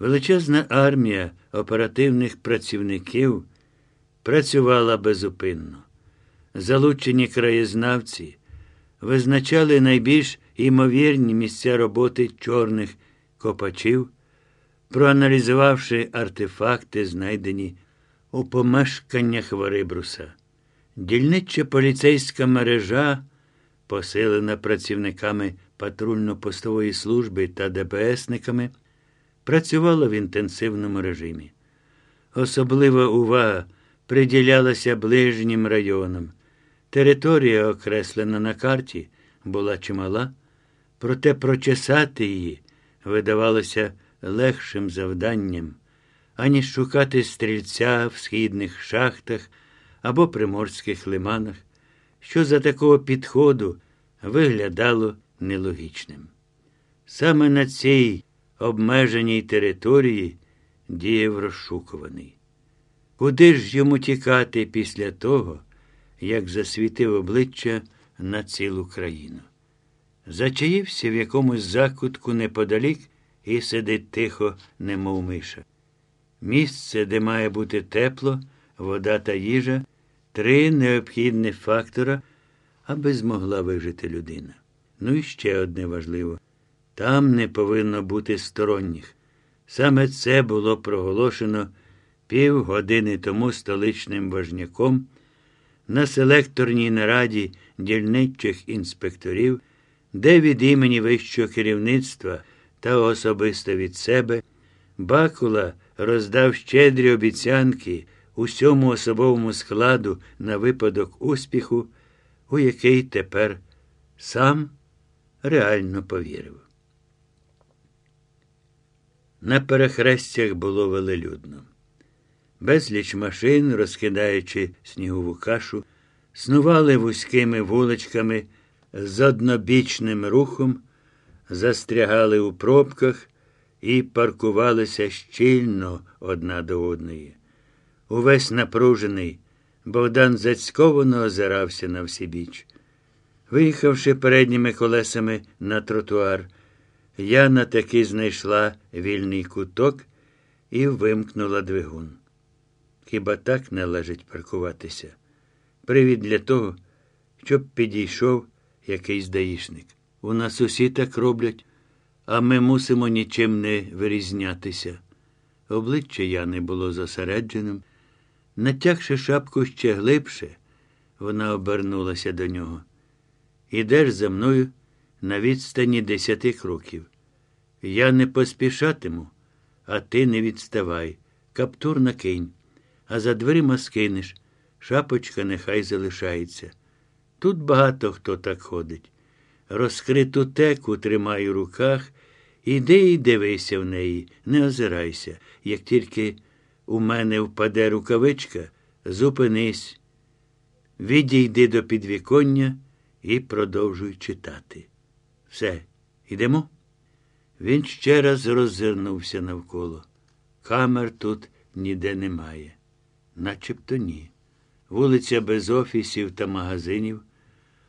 Величезна армія оперативних працівників працювала безупинно. Залучені краєзнавці визначали найбільш імовірні місця роботи чорних копачів, проаналізувавши артефакти, знайдені у помешканнях Ворибруса. Дільнича поліцейська мережа, посилена працівниками патрульно-постової служби та ДПСниками, працювала в інтенсивному режимі. Особлива увага приділялася ближнім районам. Територія, окреслена на карті, була чимала, проте прочесати її видавалося легшим завданням, аніж шукати стрільця в східних шахтах або приморських лиманах, що за такого підходу виглядало нелогічним. Саме на цій обмеженій території діяв розшукуваний. Куди ж йому тікати після того, як засвітив обличчя на цілу країну? Зачаївся в якомусь закутку неподалік і сидить тихо, немов миша. Місце, де має бути тепло, вода та їжа три необхідні фактора, аби змогла вижити людина. Ну і ще одне важливо там не повинно бути сторонніх. Саме це було проголошено півгодини тому столичним важняком на селекторній нараді дільничих інспекторів, де від імені вищого керівництва та особисто від себе Бакула роздав щедрі обіцянки усьому особовому складу на випадок успіху, у який тепер сам реально повірив. На перехрестях було велелюдно. Безліч машин, розкидаючи снігову кашу, снували вузькими вуличками з однобічним рухом, застрягали у пробках і паркувалися щільно одна до одної. Увесь напружений, Богдан зацьковано озирався на всібіч. Виїхавши передніми колесами на тротуар, Яна таки знайшла вільний куток і вимкнула двигун. Хіба так належить паркуватися? Привід для того, щоб підійшов якийсь даїшник. У нас усі так роблять, а ми мусимо нічим не вирізнятися. Обличчя Яни було зосередженим. Натягши шапку ще глибше, вона обернулася до нього. Ідеш за мною на відстані десяти кроків. Я не поспішатиму, а ти не відставай. Каптур накинь, а за дверима скинеш. Шапочка нехай залишається. Тут багато хто так ходить. Розкриту теку тримай у руках, іди і дивися в неї, не озирайся. Як тільки у мене впаде рукавичка, зупинись, відійди до підвіконня і продовжуй читати. Все, йдемо? Він ще раз роззирнувся навколо. Камер тут ніде немає. Начебто ні. Вулиця без офісів та магазинів.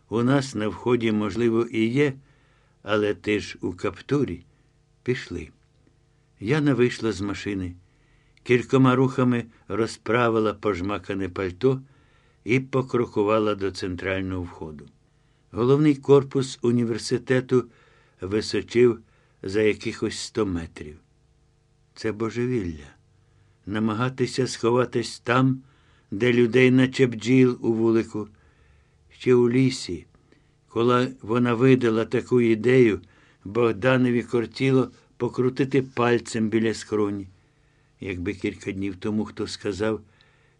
У нас на вході, можливо, і є, але ти ж у каптурі пішли. Яна вийшла з машини, кількома рухами розправила пожмакане пальто і покрокувала до центрального входу. Головний корпус університету височив за якихось сто метрів. Це божевілля. Намагатися сховатись там, де людей, наче бджіл у вулику, ще у лісі. Коли вона видала таку ідею, Богданові кортіло покрутити пальцем біля скроні. Якби кілька днів тому хто сказав,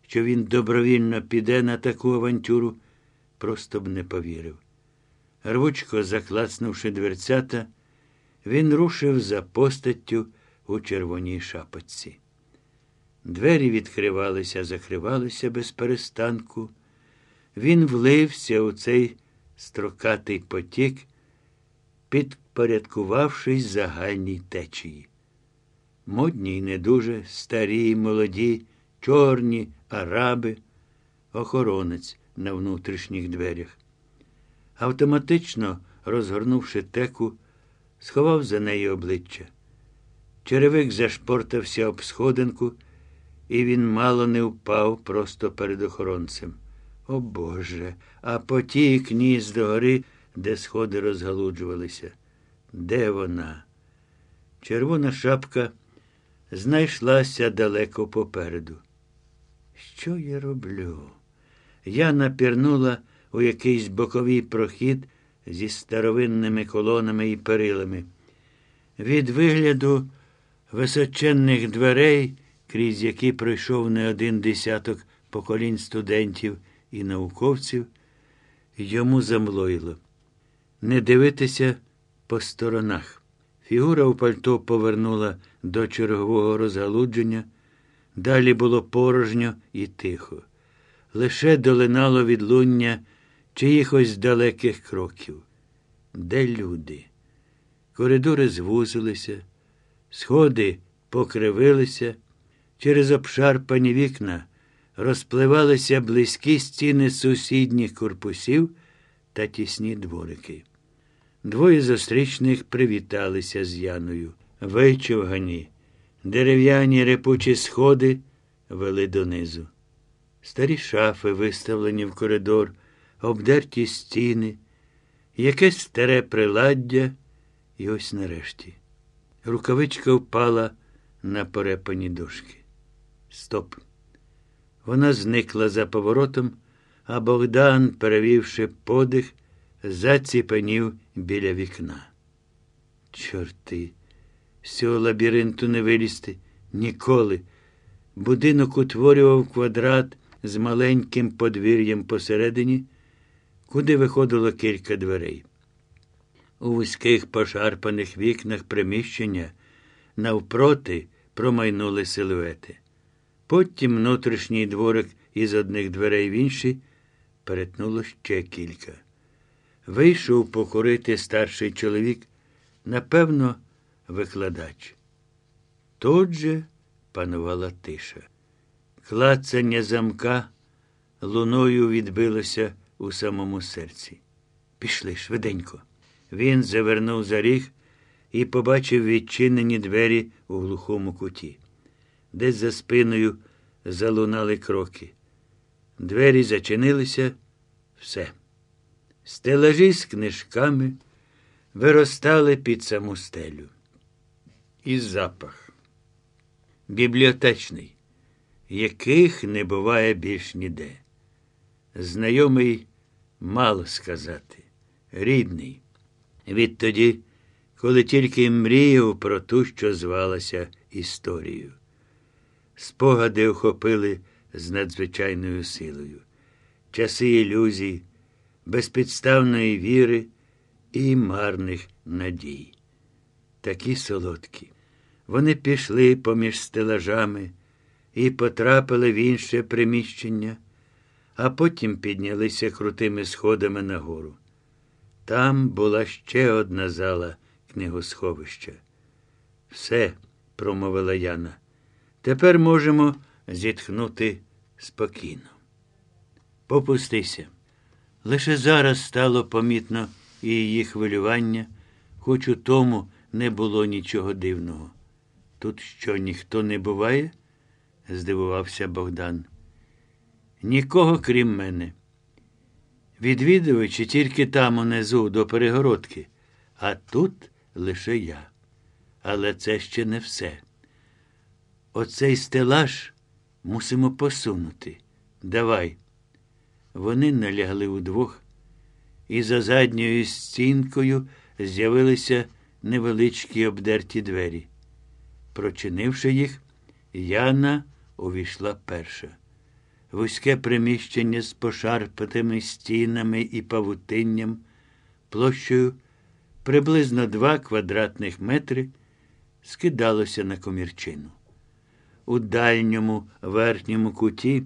що він добровільно піде на таку авантюру, просто б не повірив. Рвучко заклацнувши дверцята, він рушив за постаттю у червоній шапочці. Двері відкривалися, закривалися без перестанку. Він влився у цей строкатий потік, підпорядкувавшись загальній течії. Модні й не дуже, старі, й молоді, чорні, араби, охоронець на внутрішніх дверях. Автоматично розгорнувши теку, сховав за неї обличчя. Черевик зашпортався об сходинку, і він мало не впав просто перед охоронцем. О Боже, а потік ніс до гори, де сходи розгалуджувалися. Де вона? Червона шапка знайшлася далеко попереду. Що я роблю? Я напірнула у якийсь боковий прохід зі старовинними колонами і перилами. Від вигляду височенних дверей, крізь які пройшов не один десяток поколінь студентів і науковців, йому замлоїло. Не дивитися по сторонах. Фігура у пальто повернула до чергового розгалудження. Далі було порожньо і тихо. Лише долинало відлуння чиїхось далеких кроків. Де люди? Коридори звузилися, сходи покривилися, через обшарпані вікна розпливалися близькі стіни сусідніх корпусів та тісні дворики. Двоє зустрічних привіталися з Яною. Вичовгані, дерев'яні репучі сходи вели донизу. Старі шафи, виставлені в коридор, обдерті стіни, якесь старе приладдя, і ось нарешті. Рукавичка впала на порепані дошки. Стоп. Вона зникла за поворотом, а Богдан, перевівши подих, заціпенів біля вікна. Чорти, з цього лабіринту не вилізти ніколи. Будинок утворював квадрат з маленьким подвір'ям посередині, куди виходило кілька дверей. У вузьких пошарпаних вікнах приміщення навпроти промайнули силуети. Потім внутрішній дворик із одних дверей в інший перетнуло ще кілька. Вийшов покорити старший чоловік, напевно, викладач. Тут же панувала тиша. Клацання замка луною відбилося у самому серці. Пішли швиденько. Він завернув за ріг і побачив відчинені двері у глухому куті. Десь за спиною залунали кроки. Двері зачинилися все. Стелажі з книжками виростали під саму стелю. І запах. Бібліотечний, яких не буває більш ніде. Знайомий мало сказати, рідний. Відтоді, коли тільки мріяв про ту, що звалася історією. Спогади охопили з надзвичайною силою, часи ілюзій, безпідставної віри і марних надій. Такі солодкі. Вони пішли поміж стелажами і потрапили в інше приміщення, а потім піднялися крутими сходами нагору. Там була ще одна зала книгосховища. Все, промовила Яна. Тепер можемо зітхнути спокійно. Попустися. Лише зараз стало помітно і її хвилювання, хоч у тому не було нічого дивного. Тут що ніхто не буває? здивувався Богдан. Нікого крім мене. Відвідувачі тільки там унизу до перегородки, а тут лише я. Але це ще не все. Оцей стелаж мусимо посунути. Давай. Вони налягли удвох, і за задньою стінкою з'явилися невеличкі обдерті двері. Прочинивши їх, Яна увійшла перша. Вузьке приміщення з пошарпатими стінами і павутинням, площею приблизно два квадратних метри, скидалося на комірчину. У дальньому верхньому куті,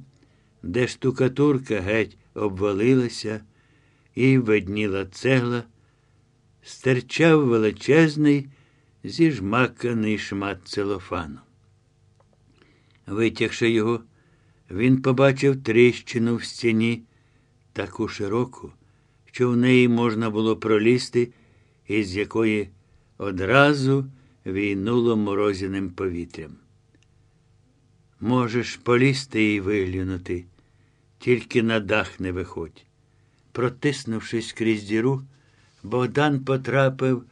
де штукатурка геть обвалилася і видніла цегла, стирчав величезний зіжмаканий шмат целофану. Витягши його, він побачив тріщину в стіні, таку широку, що в неї можна було пролізти, із якої одразу війнуло морозяним повітрям. Можеш полізти і виглянути, тільки на дах не виходь. Протиснувшись крізь діру, Богдан потрапив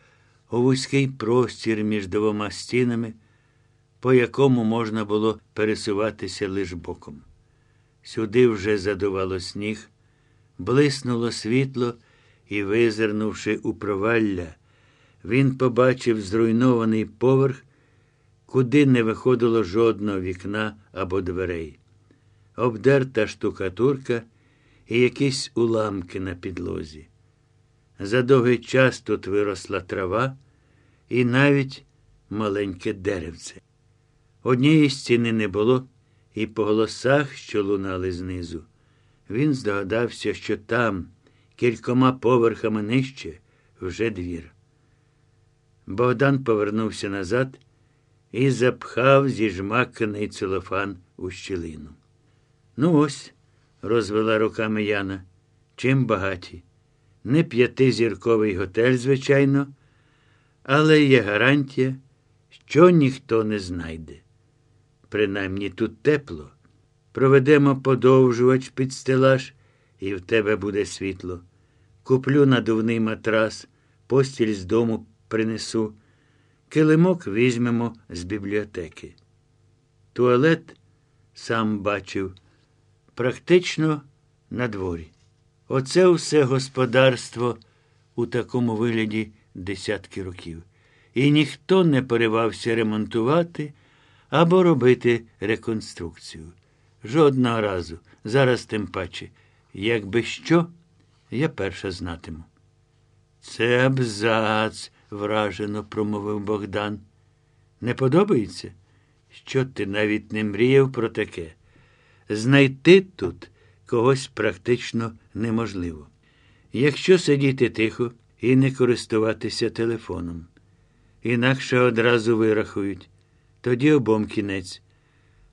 у вузький простір між двома стінами, по якому можна було пересуватися лиш боком. Сюди вже задувало сніг, блиснуло світло і, визирнувши у провалля, він побачив зруйнований поверх, куди не виходило жодного вікна або дверей, обдерта штукатурка і якісь уламки на підлозі. За довгий час тут виросла трава і навіть маленьке деревце. Однієї стіни не було, і по голосах, що лунали знизу, він здогадався, що там, кількома поверхами нижче, вже двір. Богдан повернувся назад і запхав зіжмаканий целофан у щілину. Ну, ось, розвела руками Яна, чим багаті. Не п'ятизірковий готель, звичайно, але є гарантія, що ніхто не знайде. Принаймні тут тепло. Проведемо подовжувач під стелаж, і в тебе буде світло. Куплю надувний матрас, постіль з дому принесу, килимок візьмемо з бібліотеки. Туалет сам бачив, практично на дворі. Оце все господарство у такому вигляді десятки років. І ніхто не поривався ремонтувати або робити реконструкцію. Жодного разу, зараз тим паче, якби що, я перша знатиму. Це абзац, вражено промовив Богдан. Не подобається? Що ти навіть не мріяв про таке? Знайти тут когось практично неможливо. Якщо сидіти тихо і не користуватися телефоном, інакше одразу вирахують, тоді обом кінець.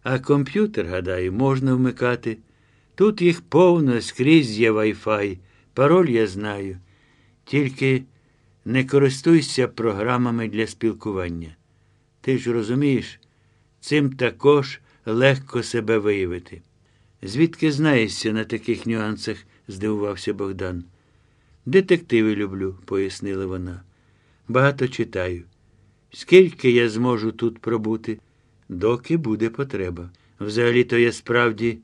А комп'ютер, гадаю, можна вмикати. Тут їх повно скрізь є Wi-Fi. Пароль я знаю. Тільки не користуйся програмами для спілкування. Ти ж розумієш, цим також легко себе виявити. Звідки знаєшся на таких нюансах? здивувався Богдан. Детективи люблю, пояснила вона. Багато читаю. Скільки я зможу тут пробути, доки буде потреба. Взагалі-то я справді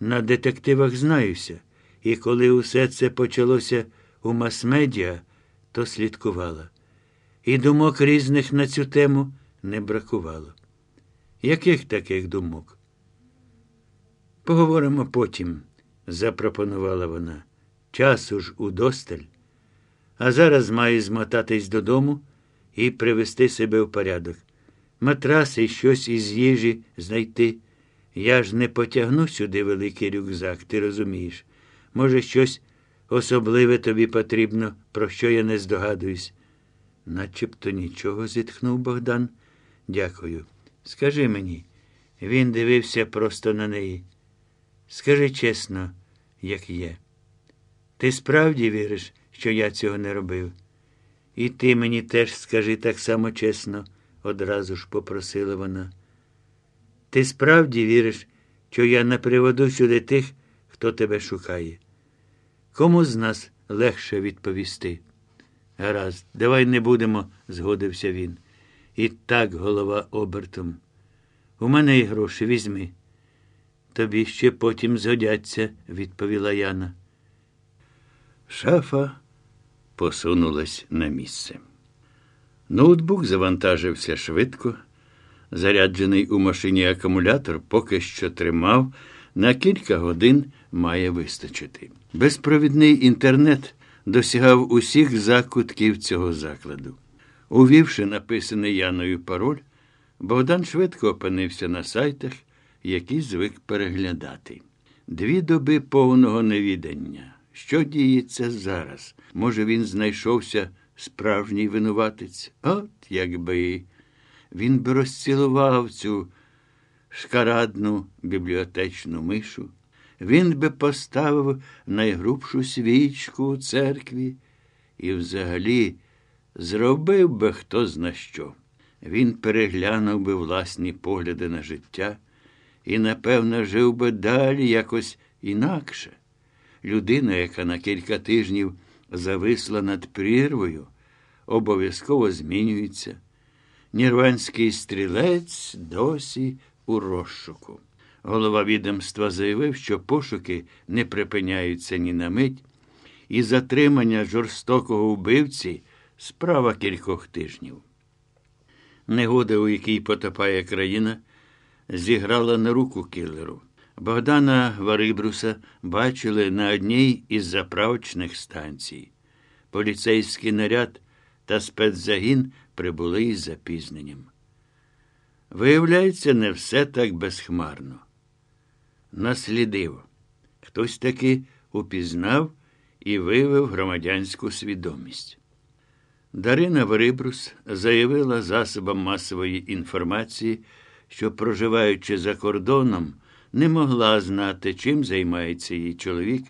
на детективах знаюся, і коли усе це почалося у мас-медіа, то слідкувала. І думок різних на цю тему не бракувало. Яких таких думок? Поговоримо потім, запропонувала вона. Часу ж удосталь. А зараз маю змотатись додому і привести себе в порядок. Матрас і щось із їжі знайти. Я ж не потягну сюди великий рюкзак, ти розумієш. Може, щось особливе тобі потрібно, про що я не здогадуюсь. Начебто нічого, зітхнув Богдан. Дякую. Скажи мені, він дивився просто на неї. Скажи чесно, як є. Ти справді віриш, що я цього не робив? І ти мені теж скажи так само чесно, одразу ж попросила вона. Ти справді віриш, що я не приведу сюди тих, хто тебе шукає? Кому з нас легше відповісти? Гаразд, давай не будемо, згодився він. І так голова обертом. У мене і гроші візьми. Тобі ще потім згодяться, відповіла Яна. Шафа посунулась на місце. Ноутбук завантажився швидко. Заряджений у машині акумулятор поки що тримав, на кілька годин має вистачити. Безпровідний інтернет досягав усіх закутків цього закладу. Увівши написаний Яною пароль, Богдан швидко опинився на сайтах, які звик переглядати. Дві доби повного невідання. Що діється зараз? Може, він знайшовся справжній винуватець? От якби він би розцілував цю шкарадну бібліотечну мишу, він би поставив найгрубшу свічку у церкві і взагалі зробив би хто зна що. він переглянув би власні погляди на життя і, напевно, жив би далі якось інакше. Людина, яка на кілька тижнів зависла над прірвою, обов'язково змінюється. Нірванський стрілець досі у розшуку. Голова відомства заявив, що пошуки не припиняються ні на мить, і затримання жорстокого вбивці справа кількох тижнів. Негода, у якій потопає країна, зіграла на руку кілеру. Богдана Варибруса бачили на одній із заправочних станцій. Поліцейський наряд та спецзагін прибули із запізненням. Виявляється, не все так безхмарно. Наслідив. Хтось таки упізнав і виявив громадянську свідомість. Дарина Варибрус заявила засобам масової інформації, що, проживаючи за кордоном, не могла знати, чим займається її чоловік,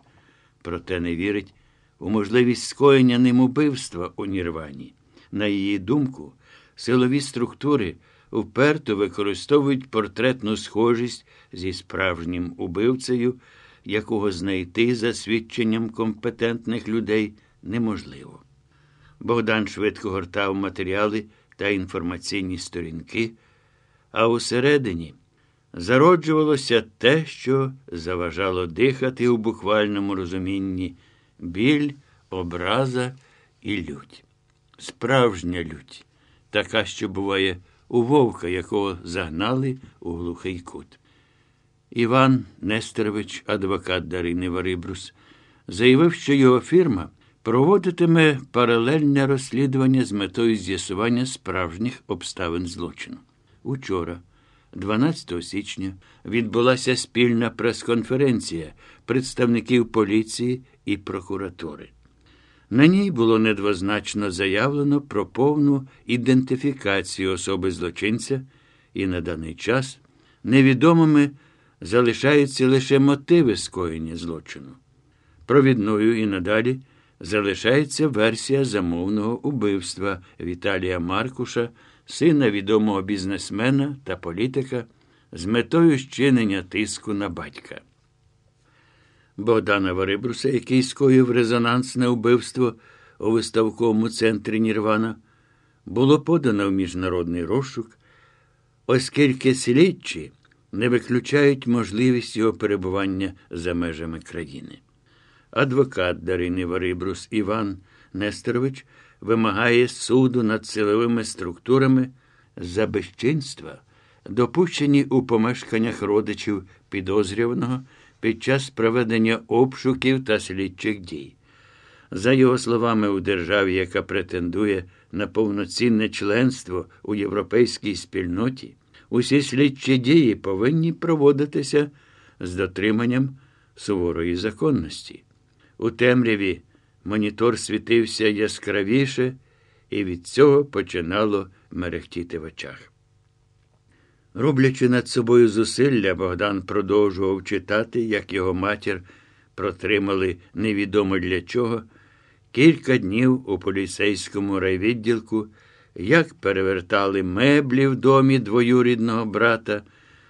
проте не вірить у можливість скоєння ним убивства у Нірвані. На її думку, силові структури вперто використовують портретну схожість зі справжнім убивцею, якого знайти за свідченням компетентних людей неможливо. Богдан швидко гортав матеріали та інформаційні сторінки, а усередині зароджувалося те, що заважало дихати у буквальному розумінні біль, образа і лють. Справжня лють, така, що буває у вовка, якого загнали у глухий кут. Іван Нестерович, адвокат Дарини Варибрус, заявив, що його фірма проводитиме паралельне розслідування з метою з'ясування справжніх обставин злочину. Учора, 12 січня, відбулася спільна прес-конференція представників поліції і прокуратури. На ній було недвозначно заявлено про повну ідентифікацію особи злочинця, і на даний час невідомими залишаються лише мотиви скоєння злочину. Провідною і надалі залишається версія замовного убивства Віталія Маркуша, сина відомого бізнесмена та політика, з метою щинення тиску на батька. Богдана Варибруса, який скоїв резонансне вбивство у виставковому центрі Нірвана, було подано в міжнародний розшук, оскільки слідчі не виключають можливість його перебування за межами країни. Адвокат Дарини Варибрус Іван Нестерович вимагає суду над силовими структурами за безчинства, допущені у помешканнях родичів підозрюваного під час проведення обшуків та слідчих дій. За його словами, у державі, яка претендує на повноцінне членство у європейській спільноті, усі слідчі дії повинні проводитися з дотриманням суворої законності. У темряві монітор світився яскравіше, і від цього починало мерехтіти в очах. Роблячи над собою зусилля, Богдан продовжував читати, як його матір протримали невідомо для чого, кілька днів у поліцейському райвідділку, як перевертали меблі в домі двоюрідного брата,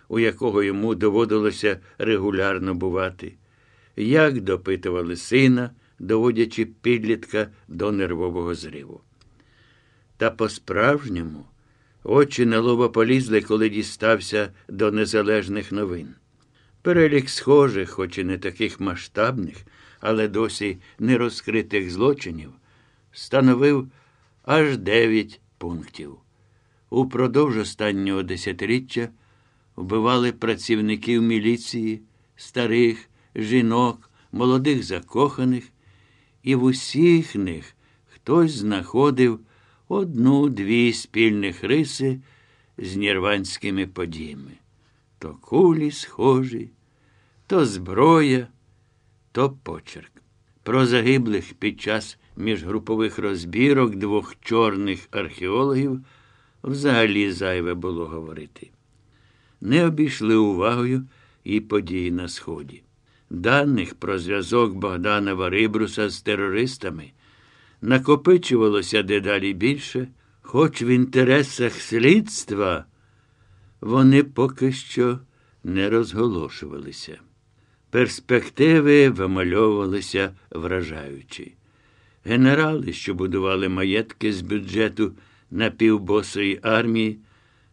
у якого йому доводилося регулярно бувати, як допитували сина, доводячи підлітка до нервового зриву. Та по-справжньому. Очі на лоба полізли, коли дістався до незалежних новин. Перелік схожих, хоч і не таких масштабних, але досі не розкритих злочинів, становив аж дев'ять пунктів. Упродовж останнього десятиріччя вбивали працівників міліції, старих, жінок, молодих закоханих, і в усіх них хтось знаходив одну-дві спільних риси з нірванськими подіями. То кулі схожі, то зброя, то почерк. Про загиблих під час міжгрупових розбірок двох чорних археологів взагалі зайве було говорити. Не обійшли увагою і події на Сході. Даних про зв'язок Богдана Варибруса з терористами накопичувалося дедалі більше, хоч в інтересах слідства вони поки що не розголошувалися. Перспективи вимальовувалися вражаючі. Генерали, що будували маєтки з бюджету напівбосої армії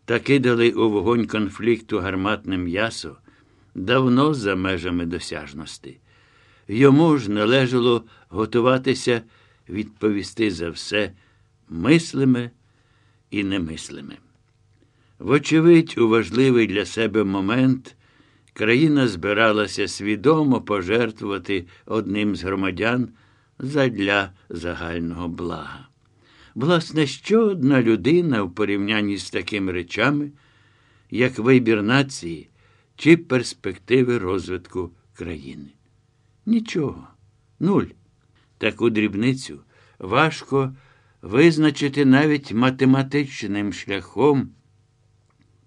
та кидали у вогонь конфлікту гарматне м'ясо, давно за межами досяжності. Йому ж належало готуватися відповісти за все мислиме і немислиме. Вочевидь, у важливий для себе момент країна збиралася свідомо пожертвувати одним з громадян задля загального блага. Власне, що одна людина в порівнянні з такими речами, як вибір нації чи перспективи розвитку країни? Нічого, нуль. Таку дрібницю важко визначити навіть математичним шляхом.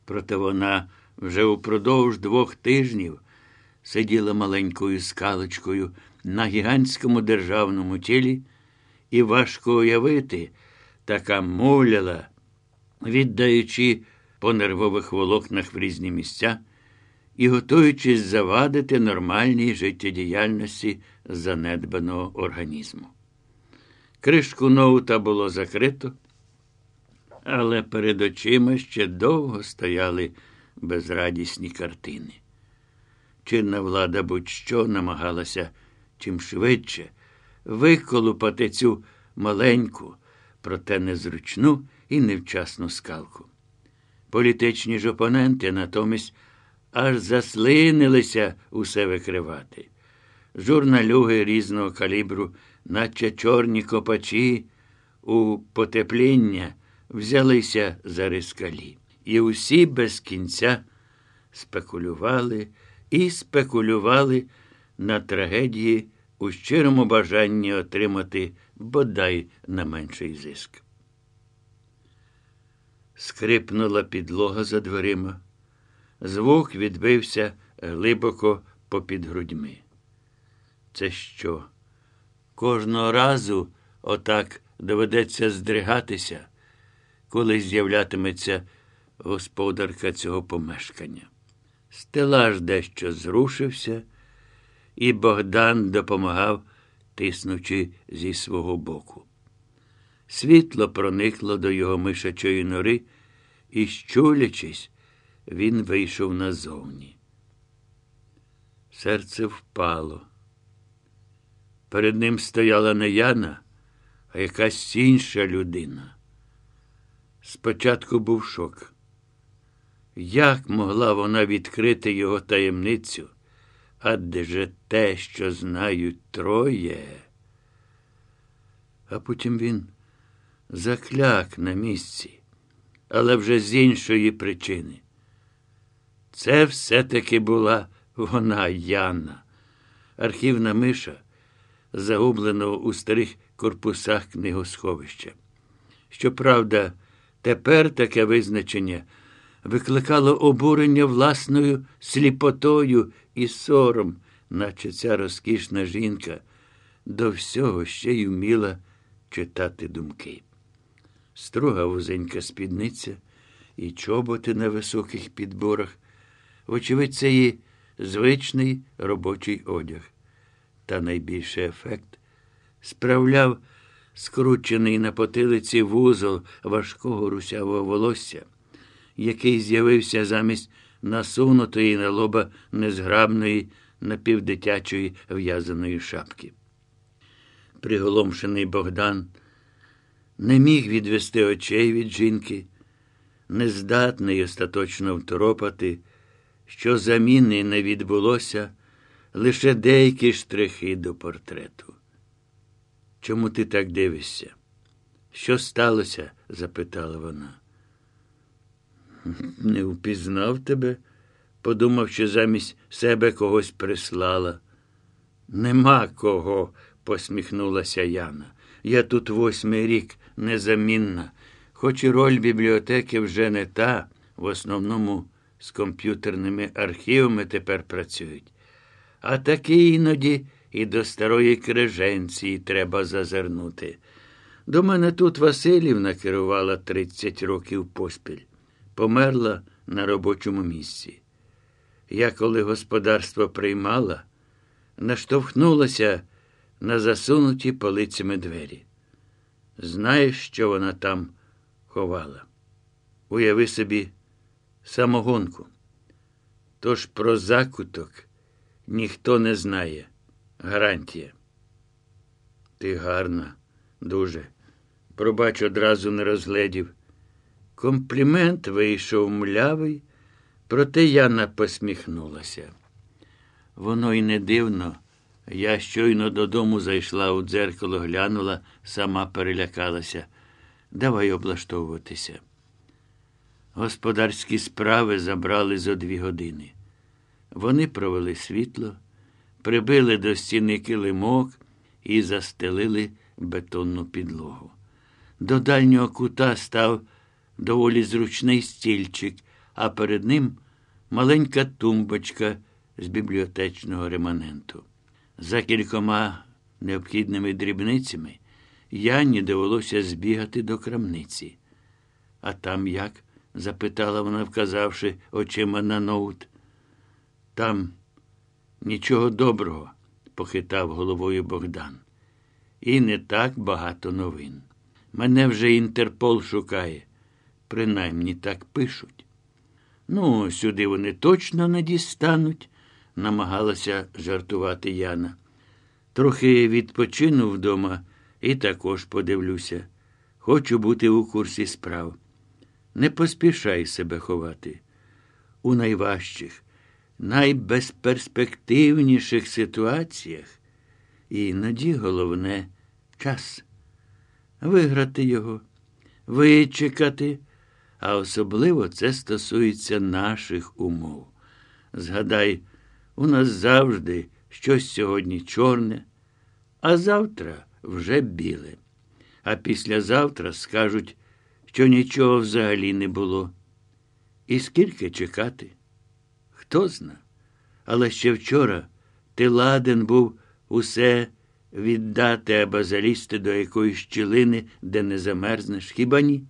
Проте вона вже упродовж двох тижнів сиділа маленькою скалочкою на гігантському державному тілі, і важко уявити, така мовляла, віддаючи по нервових волокнах в різні місця і готуючись завадити нормальній життєдіяльності занедбаного організму. Кришку ноута було закрито, але перед очима ще довго стояли безрадісні картини. Чинна влада будь-що намагалася чим швидше виколупати цю маленьку, проте незручну і невчасну скалку. Політичні ж опоненти натомість аж заслинилися усе викривати. Журналюги різного калібру, наче чорні копачі, у потепління взялися за рискалі. І усі без кінця спекулювали і спекулювали на трагедії у щирому бажанні отримати бодай на менший зиск. Скрипнула підлога за дверима. Звук відбився глибоко попід грудьми. Це що? Кожного разу отак доведеться здригатися, коли з'являтиметься господарка цього помешкання. Стелаж дещо зрушився, і Богдан допомагав, тиснучи зі свого боку. Світло проникло до його мишачої нори, і, щулячись, він вийшов назовні. Серце впало. Перед ним стояла не Яна, а якась інша людина. Спочатку був шок. Як могла вона відкрити його таємницю? Адже те, що знають троє. А потім він закляк на місці, але вже з іншої причини. Це все-таки була вона Яна, архівна миша, загубленого у старих корпусах книгосховища. Щоправда, тепер таке визначення викликало обурення власною сліпотою і сором, наче ця розкішна жінка до всього ще й вміла читати думки. Строга вузенька спідниця і чоботи на високих підборах. Вочевидь, це її звичний робочий одяг. Та найбільший ефект справляв скручений на потилиці вузол важкого русявого волосся, який з'явився замість насунутої на лоба незграбної напівдитячої в'язаної шапки. Приголомшений Богдан не міг відвести очей від жінки, нездатний остаточно второпати що заміни не відбулося лише деякі штрихи до портрету. Чому ти так дивишся? Що сталося? запитала вона. Не впізнав тебе, подумав, що замість себе когось прислала. Нема кого, посміхнулася Яна. Я тут восьмий рік незамінна, хоч і роль бібліотеки вже не та, в основному з комп'ютерними архівами тепер працюють. А таки іноді і до старої криженції треба зазирнути. До мене тут Васильівна керувала 30 років поспіль, померла на робочому місці. Я, коли господарство приймала, наштовхнулася на засунуті полицями двері. Знаєш, що вона там ховала? Уяви собі самогонку. Тож про закуток ніхто не знає. Гарантія. Ти гарна, дуже. Пробач одразу не розгледів. Комплімент вийшов млявий, проте Яна посміхнулася. Воно й не дивно. Я щойно додому зайшла у дзеркало, глянула, сама перелякалася. Давай облаштовуватися. Господарські справи забрали зо дві години. Вони провели світло, прибили до стіни килимок і застелили бетонну підлогу. До дальнього кута став доволі зручний стільчик, а перед ним маленька тумбочка з бібліотечного реманенту. За кількома необхідними дрібницями Яні довелося збігати до крамниці. А там як? Запитала вона, вказавши очима на ноут. Там нічого доброго, похитав головою Богдан. І не так багато новин. Мене вже Інтерпол шукає. Принаймні так пишуть. Ну, сюди вони точно не дістануть, намагалася жартувати Яна. Трохи відпочину вдома і також подивлюся. Хочу бути у курсі справ. Не поспішай себе ховати. У найважчих, найбезперспективніших ситуаціях іноді головне час. Виграти його, вичекати, а особливо це стосується наших умов. Згадай, у нас завжди щось сьогодні чорне, а завтра вже біле. А післязавтра скажуть, що нічого взагалі не було. І скільки чекати? Хто зна? Але ще вчора ти ладен був усе віддати або залізти до якоїсь щілини, де не замерзнеш, хіба ні?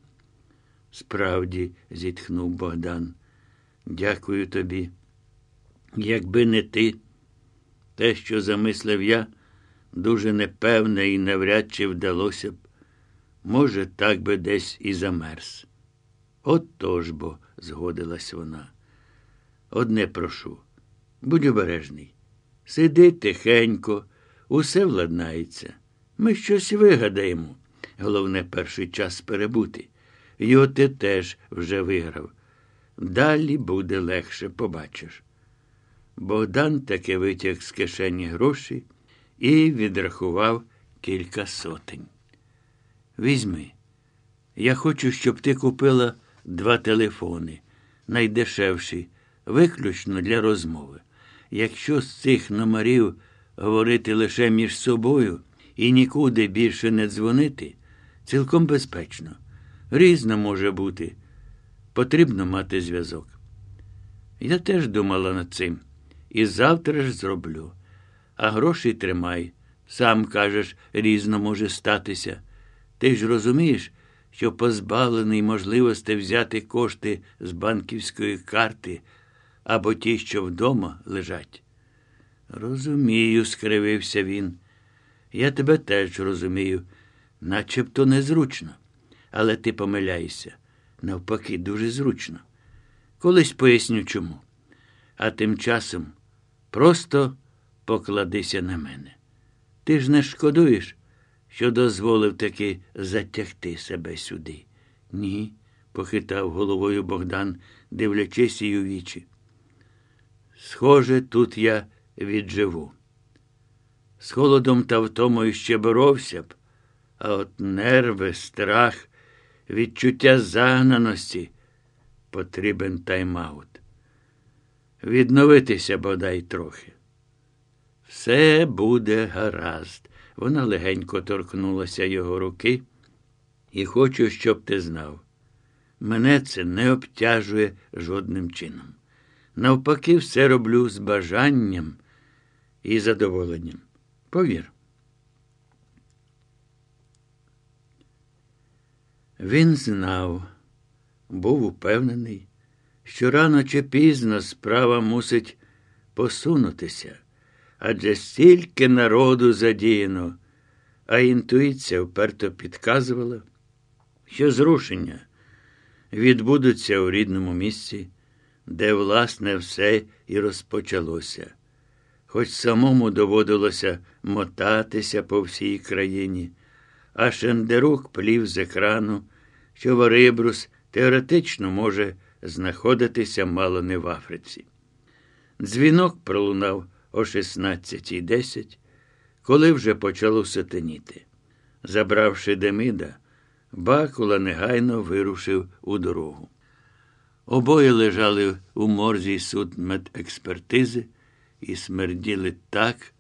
Справді, зітхнув Богдан. Дякую тобі. Якби не ти, те, що замислив я, дуже непевне і навряд чи вдалося б. Може, так би десь і замерз. От то ж бо, згодилась вона. Одне прошу, будь обережний. Сиди тихенько, усе владнається. Ми щось вигадаємо. Головне, перший час перебути. Його ти теж вже виграв. Далі буде легше, побачиш. Богдан таки витяг з кишені гроші і відрахував кілька сотень. Візьми. Я хочу, щоб ти купила два телефони, найдешевші, виключно для розмови. Якщо з цих номерів говорити лише між собою і нікуди більше не дзвонити, цілком безпечно. Різно може бути. Потрібно мати зв'язок. Я теж думала над цим. І завтра ж зроблю. А гроші тримай. Сам кажеш, різно може статися. Ти ж розумієш, що позбавлений можливості взяти кошти з банківської карти або ті, що вдома лежать. Розумію, скривився він. Я тебе теж розумію, начебто незручно. Але ти помиляєшся. Навпаки, дуже зручно. Колись поясню чому. А тим часом просто покладися на мене. Ти ж не шкодуєш, що дозволив таки затягти себе сюди. Ні, похитав головою Богдан, дивлячись їй у вічі. Схоже, тут я відживу. З холодом та втомою ще боровся б, а от нерви, страх, відчуття загнаності потрібен тайм-аут. Відновитися бодай трохи. Все буде гаразд. Вона легенько торкнулася його руки і хочу, щоб ти знав. Мене це не обтяжує жодним чином. Навпаки, все роблю з бажанням і задоволенням. Повір. Він знав, був упевнений, що рано чи пізно справа мусить посунутися, адже стільки народу задіяно, а інтуїція вперто підказувала, що зрушення відбудуться у рідному місці, де, власне, все і розпочалося. Хоч самому доводилося мотатися по всій країні, а Шендерук плів з екрану, що Ворибрус теоретично може знаходитися мало не в Африці. Дзвінок пролунав о 16.10, коли вже почало сатеніти. Забравши Демида, Бакула негайно вирушив у дорогу. Обоє лежали у морзі судмедекспертизи і смерділи так,